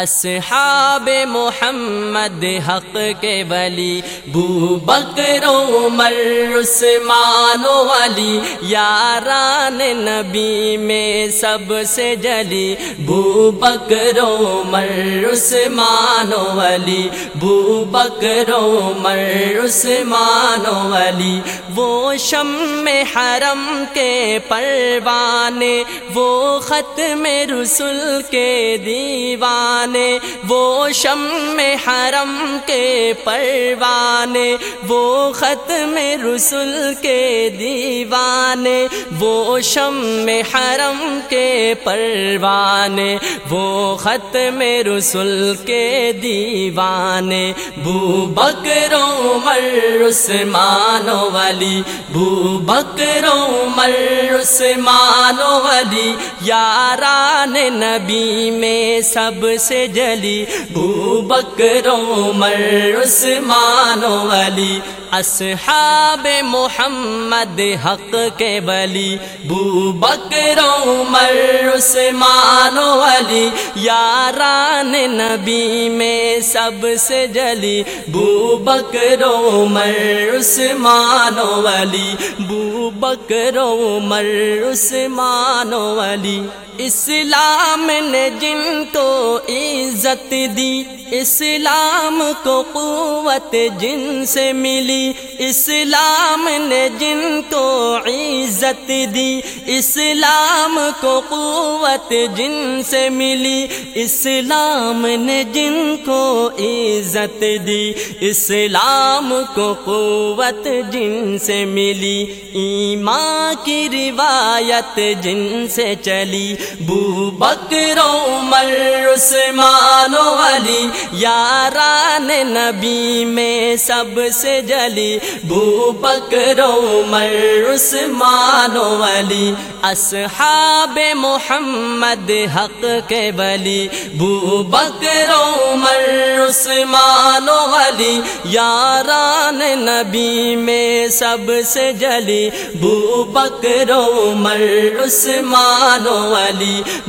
اصحاب محمد حق کے ولی، بو بکر، عمر، عثمان ولی یاران نبی میں سب سے جلی، بو بکر، عمر، عثمان ولی بو بکر، عمر، عثمان ولی وہ شم میں حرم کے پروانے وہ ختم رسول کے دیوان دیوانے وہ شم حرم کے پروانے، وہ ختم رسول کے دیوانے، وہ شم حرم کے پروانے، وہ ختم رسول کے دیوانے۔ بو بکرو مر عثمان والی بو بکرو مر عثمان والی یاران نبی میں سب سے جلی بو بکرو مر عثمان والی اصحاب محمد، حق کے بلی بو بکرو مر عثمان والی یاران نبی میں سب سے جلی بو بکرو مر عثمان والی بو بکرو مر عثمان والی اسلام نے جن کو عزت دی، اسلام کو قوت جن سے ملی، اسلام نے جن کو عزت دی، اسلام کو قوت جن سے ملی، اسلام نے جن کو عزت دی، اسلام کو قوت جن سے ملی، ایمان کی روایت جن سے چلی بو بکرو مر عثمان علی، یاران نبی میں سب سے جلی۔ بو بکرو مر عثمان علی، اصحاب محمد حق کے بلی بو بکرو مر عثمان علی، یاران نبی میں سب سے جلی۔ بو بکرو مر عثمان علی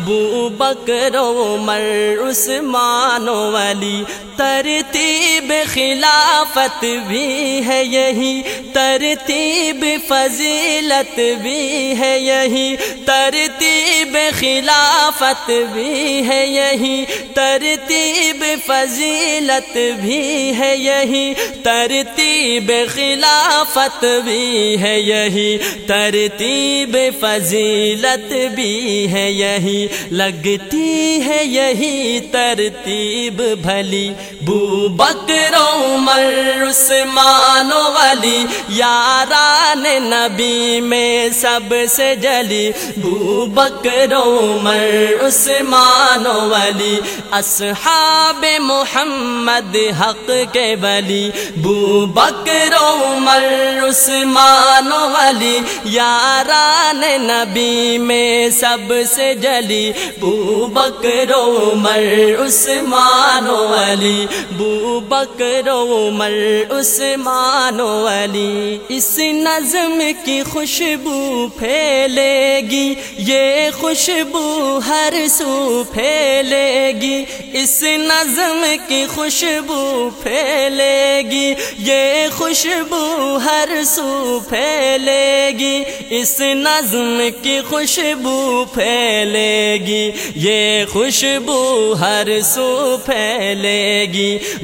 بو بکرو مر عثمان علی ترتیب خلافت بھی ہے یہی، ترتیب فضیلت بھی ہے یہی، ترتیب خلافت بھی ہے یہی، ترتیب فضیلت بھی ہے یہی، ترتیب خلافت بھی ہے یہی، ترتیب فضیلت بھی ہے یہی، لگتی ہے یہی ترتیب بھلی۔ بو بکرو مر عثمان والی یاران نبی میں سب سے جلی۔ بو بکرو مر عثمان والی اصحاب محمد حق کے بلی بو بکرو مر عثمان والی یاران نبی میں سب سے جلی۔ بو بکرو مر عثمان علی بو بکرو مر عثمان علی، اس نظم کی خوشبو پھیلے گی، یہ خوشبو ہر سو پھیلے گی، اس نظم کی خوشبو پھیلے گی، یہ خوشبو ہر سو پھیلے گی، اس نظم کی خوشبو پھیلے گی، یہ خوشبو ہر سو پھیلے گی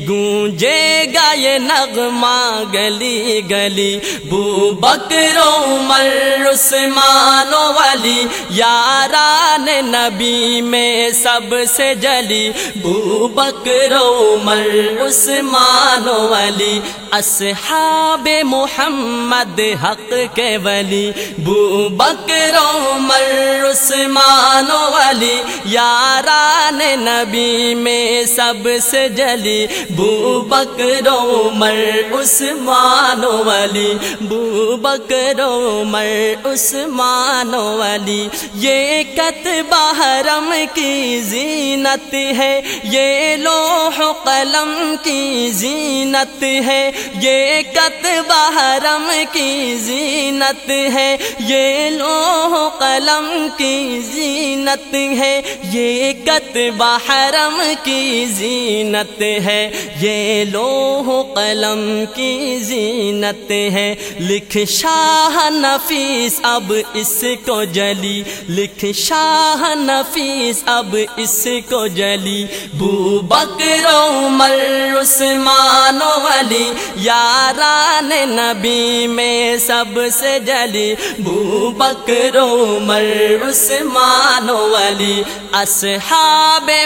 گونجے گا یہ نغمہ گلی گلی۔ بو بکرو مر عثمان والی یاران نبی میں سب سے جلی۔ بو بکرو مر عثمان والی اصحاب محمد حق کے ولی۔ بو بکرو مر عثمان والی یاران نبی میں سب سے جلی بو بکرو مر عثمان والی بو بکرو مر عثمان والی یہ کتبہ حرم کی زینت ہے یہ لوح قلم کی زینت ہے یہ کتبہ حرم کی زینت ہے یہ لوح قلم کی زینت ہے یہ حقیقت بحرم کی زینت ہے، یہ لوح قلم کی زینت ہے۔ لکھ شاہ نفیس، اب اس کو جلی۔ لکھ شاہ نفیس، اب اس کو جلی۔ بو بکر عمر، عثمان علی۔ یاران نبی میں سب سے جلی۔ بو بکر عمر، عثمان علی۔ اصحاب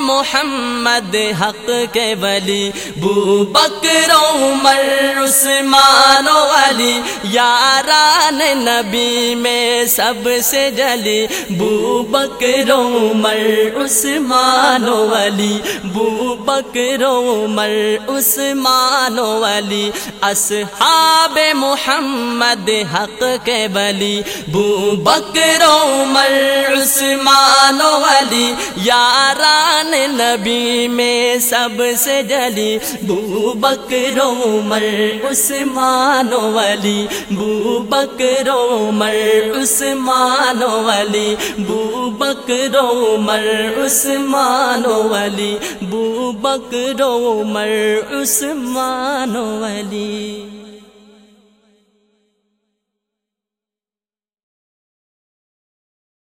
محمد حق کے ولی بو بکر، عمر، عثمان علی، یاران نبی میں سب سے جلی بو بکر، عمر، عثمان علی بو بکر، عمر، عثمان علی، اصحاب محمد حق کے ولی بو بکر، عمر، عثمان علی یاران نبی میں سب سے جلی، بو بکر عمر، عثمان علی۔ بو بکر عمر، عثمان علی۔ بو بکر عمر، عثمان علی۔ بو بکر عمر، عثمان علی۔